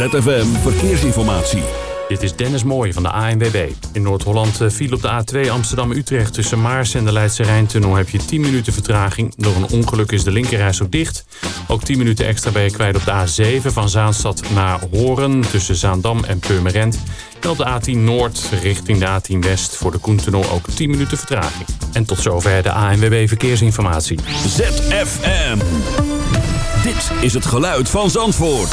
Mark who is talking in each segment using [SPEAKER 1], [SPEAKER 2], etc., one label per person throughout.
[SPEAKER 1] ZFM Verkeersinformatie.
[SPEAKER 2] Dit is Dennis Mooij van de ANWB. In Noord-Holland eh, viel op de A2 Amsterdam-Utrecht tussen Maars en de Leidse Rijntunnel heb je 10 minuten vertraging. Door een ongeluk is de linkerreis ook dicht. Ook 10 minuten extra ben je kwijt op de A7 van Zaanstad naar Horen tussen Zaandam en Purmerend. En op de A10 Noord richting de A10 West voor de Koentunnel ook 10 minuten vertraging. En tot zover de ANWB Verkeersinformatie.
[SPEAKER 1] ZFM. Dit is het geluid van Zandvoort.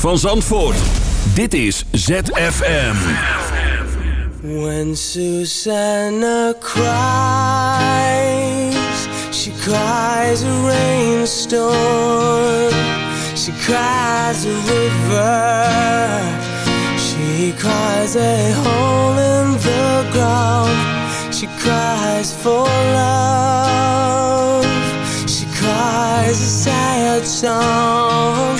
[SPEAKER 3] van Zandvoort. Dit is ZFM.
[SPEAKER 4] When Susanna cries, she cries a rainstorm. She cries a river. She cries a hole in the ground. She cries for love. She cries a sad song.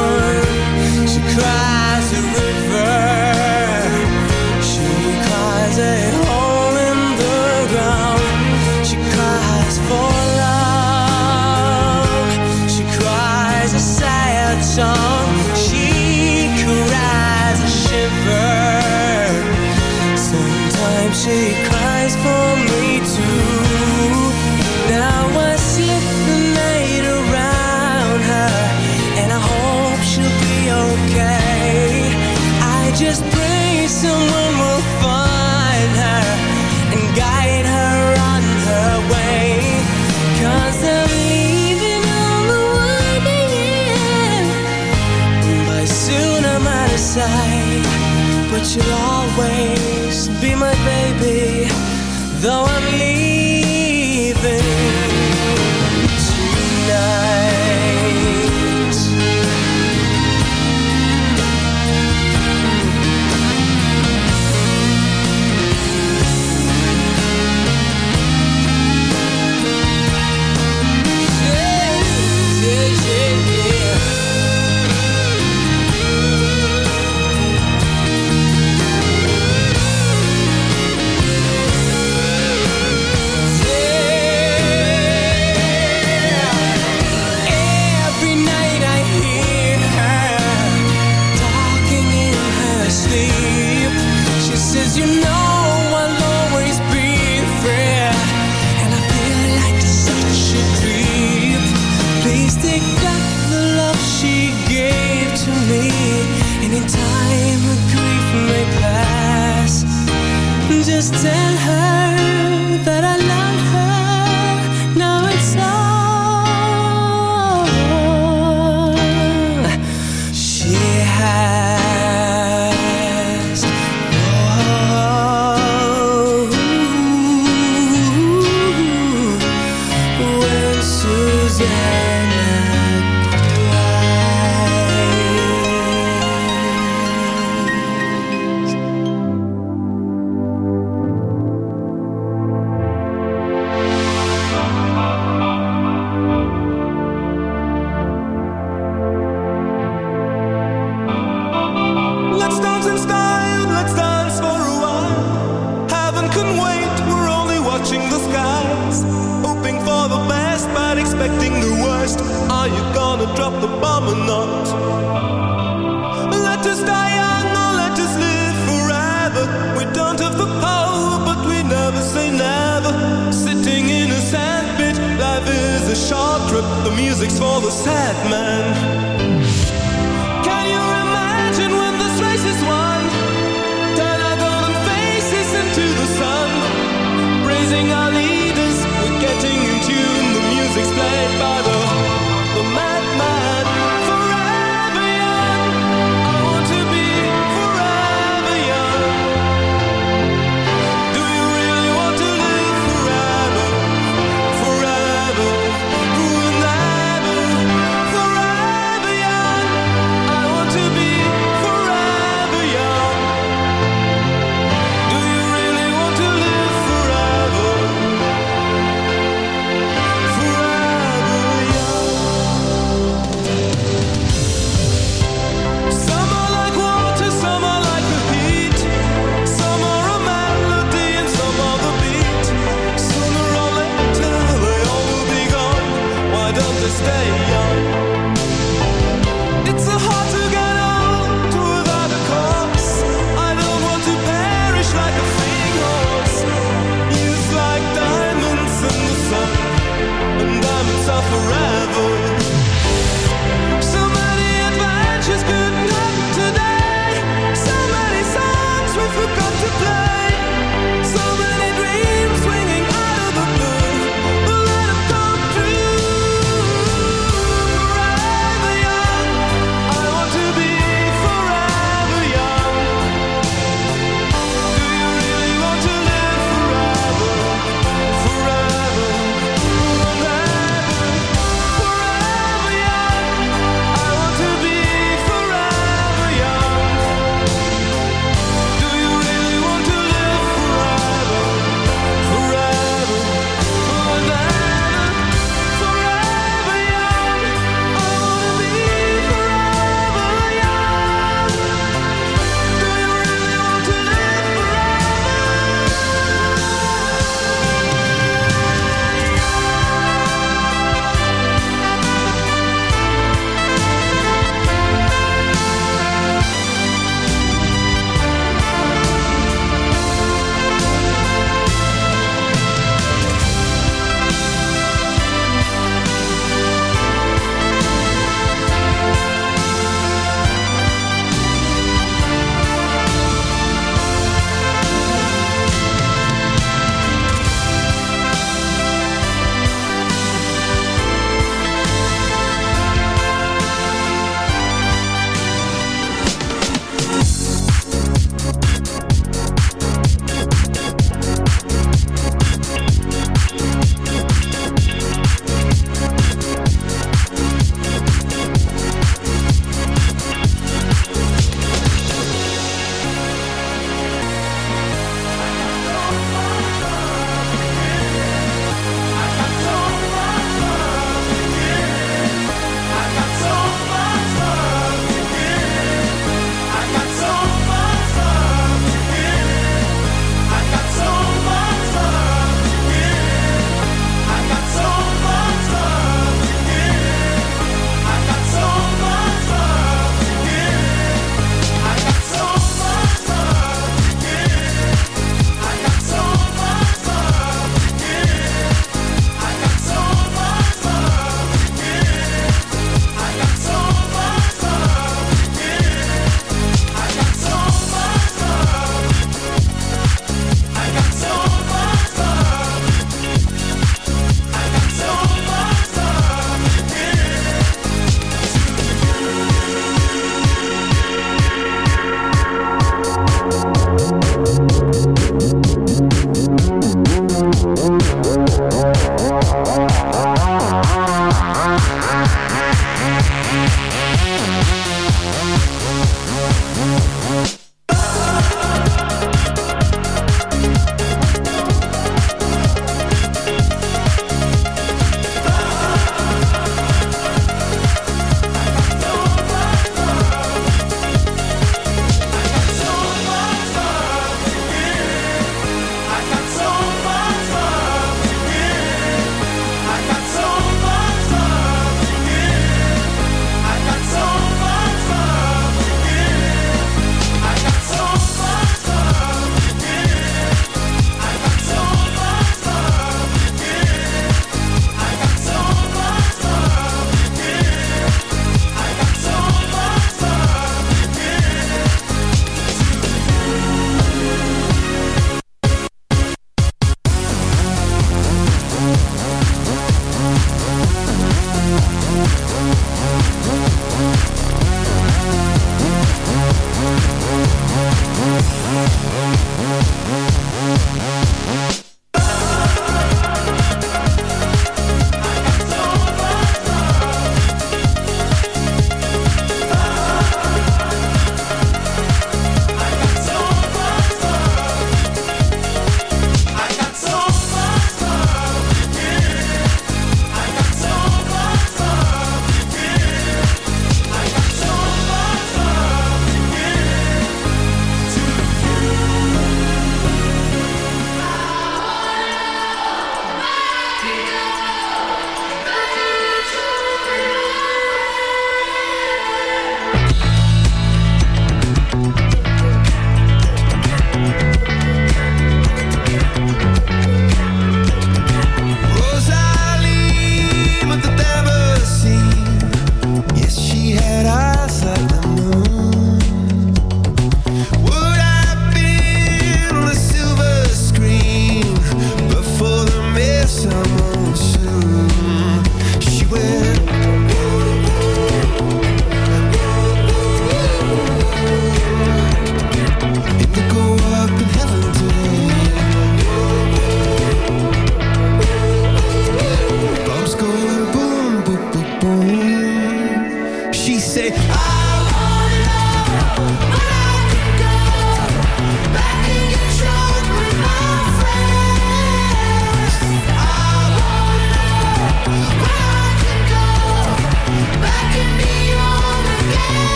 [SPEAKER 5] just tell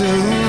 [SPEAKER 5] to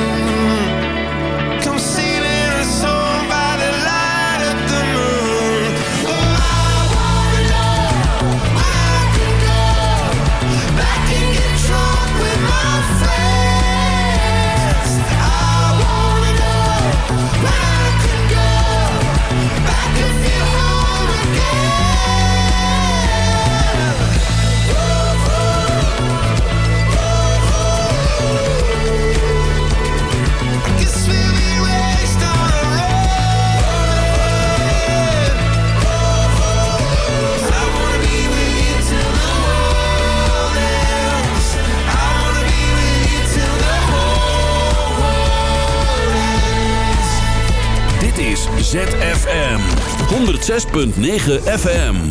[SPEAKER 3] 106.9 FM.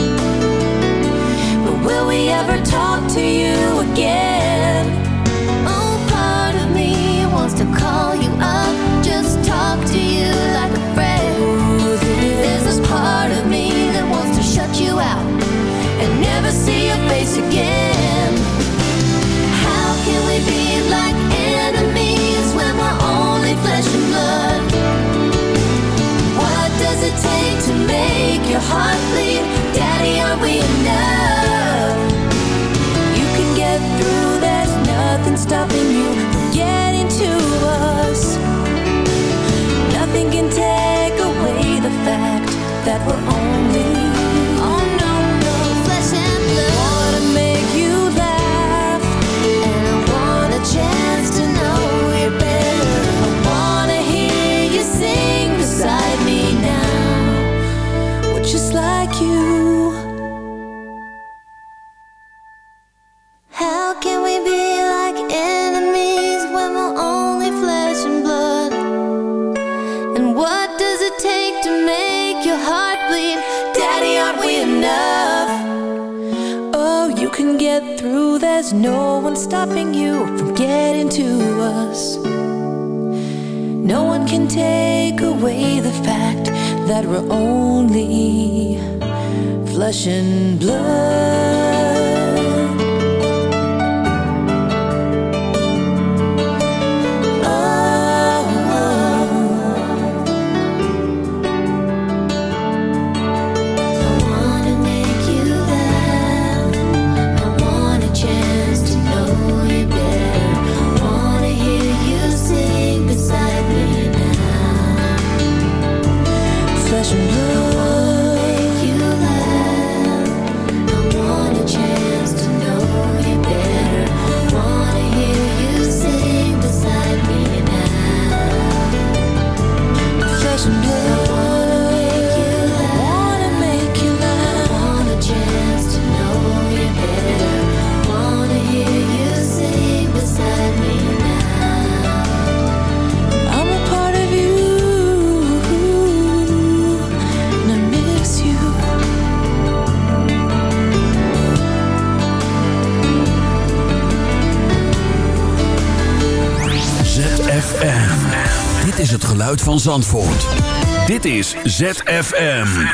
[SPEAKER 6] Will we ever talk to you again?
[SPEAKER 3] Oh, part of me wants to call you up, just talk to you like a friend. There's this part of me that wants to shut you out and never see your face again. How can we be like enemies when we're only flesh and blood? What does it take to make your heart bleed? Daddy, are
[SPEAKER 6] that we're only.
[SPEAKER 3] Take
[SPEAKER 6] away the fact that we're only flesh and blood.
[SPEAKER 1] Is het geluid van Zandvoort. Dit is ZFM.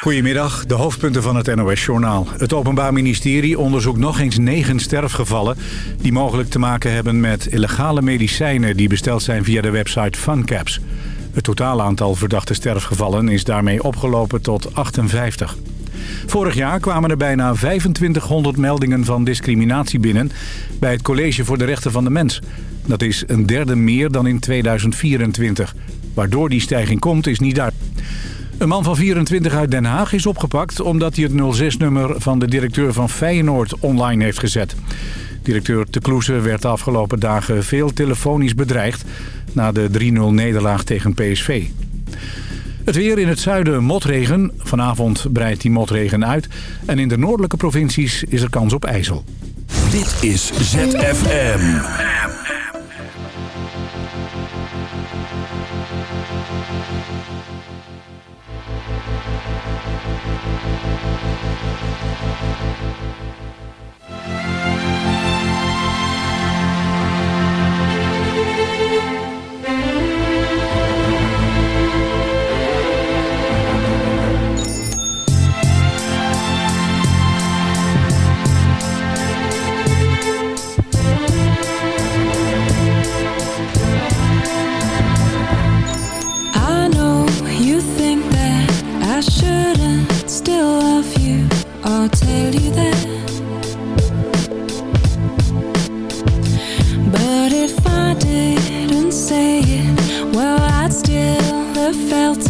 [SPEAKER 7] Goedemiddag, de hoofdpunten van het NOS-journaal. Het Openbaar Ministerie onderzoekt nog eens negen sterfgevallen... die mogelijk te maken hebben met illegale medicijnen... die besteld zijn via de website FunCaps. Het totaal aantal verdachte sterfgevallen is daarmee opgelopen tot 58. Vorig jaar kwamen er bijna 2500 meldingen van discriminatie binnen... bij het College voor de Rechten van de Mens. Dat is een derde meer dan in 2024. Waardoor die stijging komt is niet duidelijk. Een man van 24 uit Den Haag is opgepakt omdat hij het 06-nummer van de directeur van Feyenoord online heeft gezet. Directeur Te Kloeze werd de afgelopen dagen veel telefonisch bedreigd na de 3-0-nederlaag tegen PSV. Het weer in het zuiden motregen. Vanavond breidt die motregen uit. En in de noordelijke provincies is er kans op ijzel.
[SPEAKER 3] Dit is ZFM.
[SPEAKER 8] still love you, I'll tell you that. But if I didn't say it, well I'd still have felt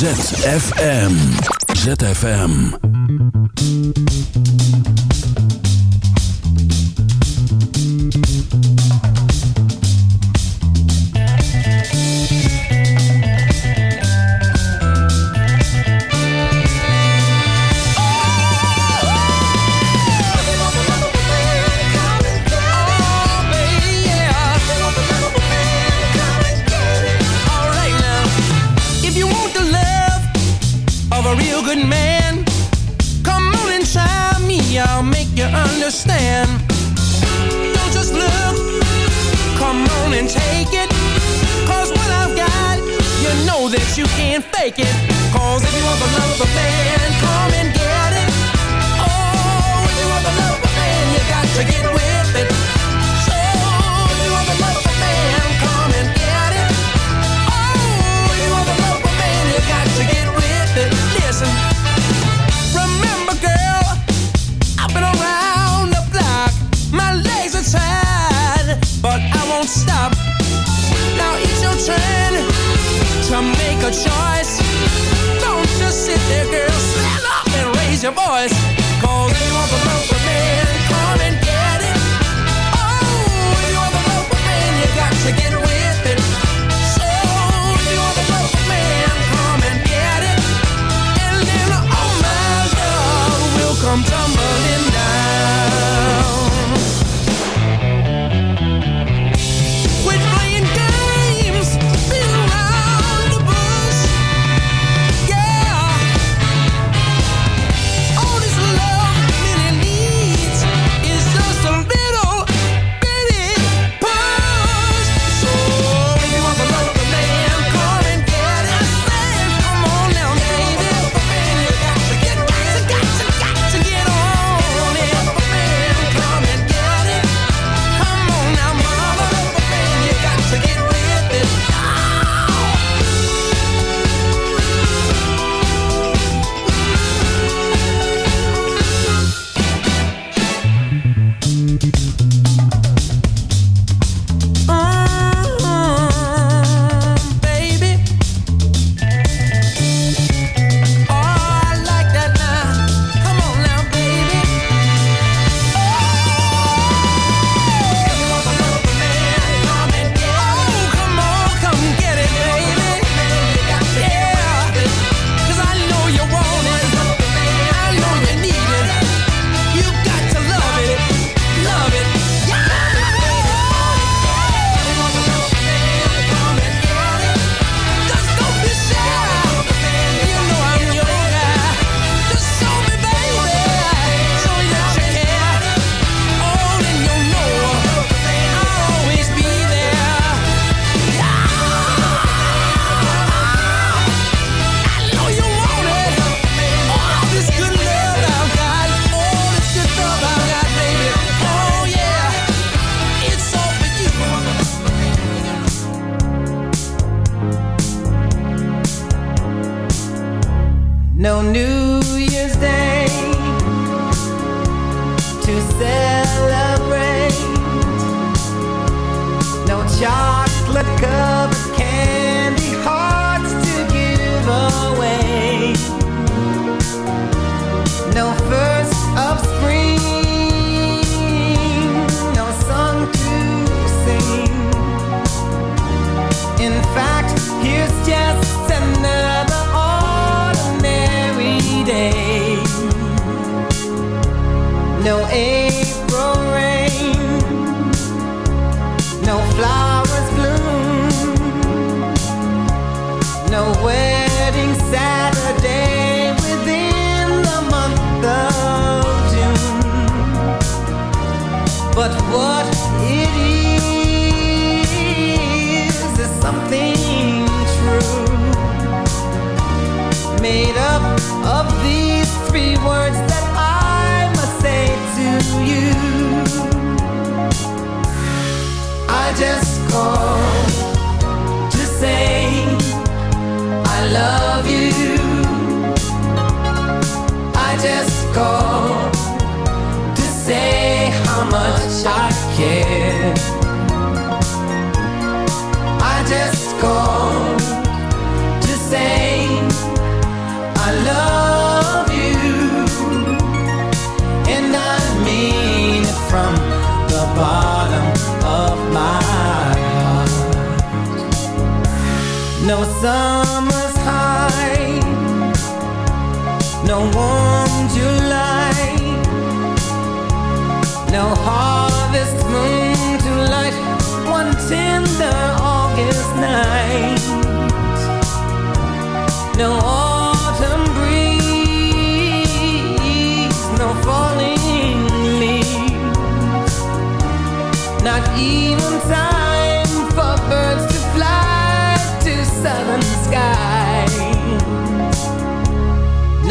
[SPEAKER 4] ZFM. ZFM.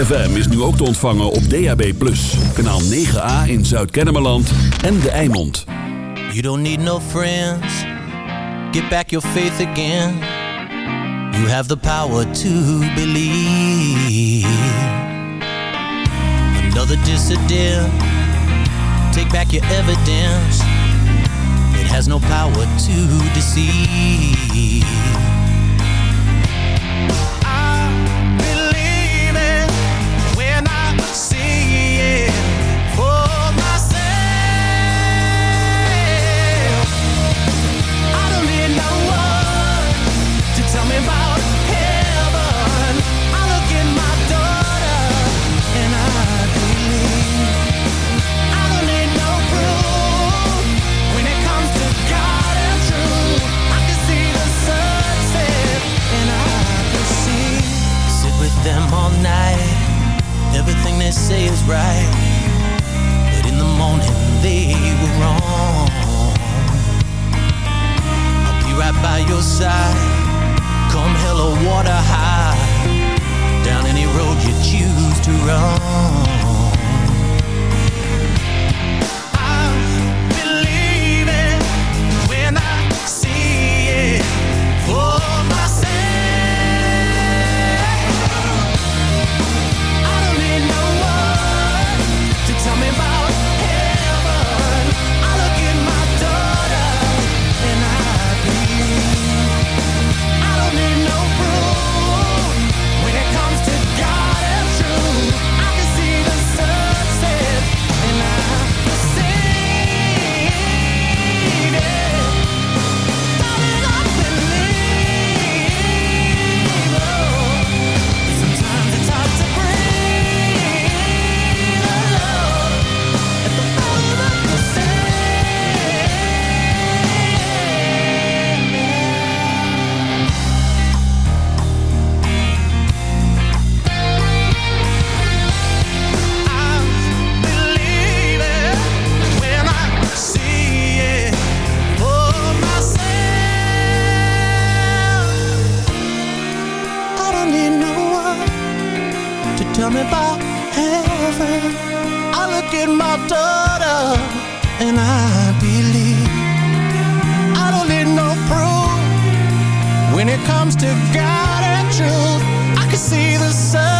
[SPEAKER 1] ZFM is nu ook te ontvangen op DAB+. Kanaal 9A in Zuid-Kennemerland en De Eimond.
[SPEAKER 4] You don't need no friends. Get back your faith again. You have the power to believe. Another dissident. Take back your evidence. It has no power to deceive.
[SPEAKER 9] comes to God and truth. I can see the
[SPEAKER 3] sun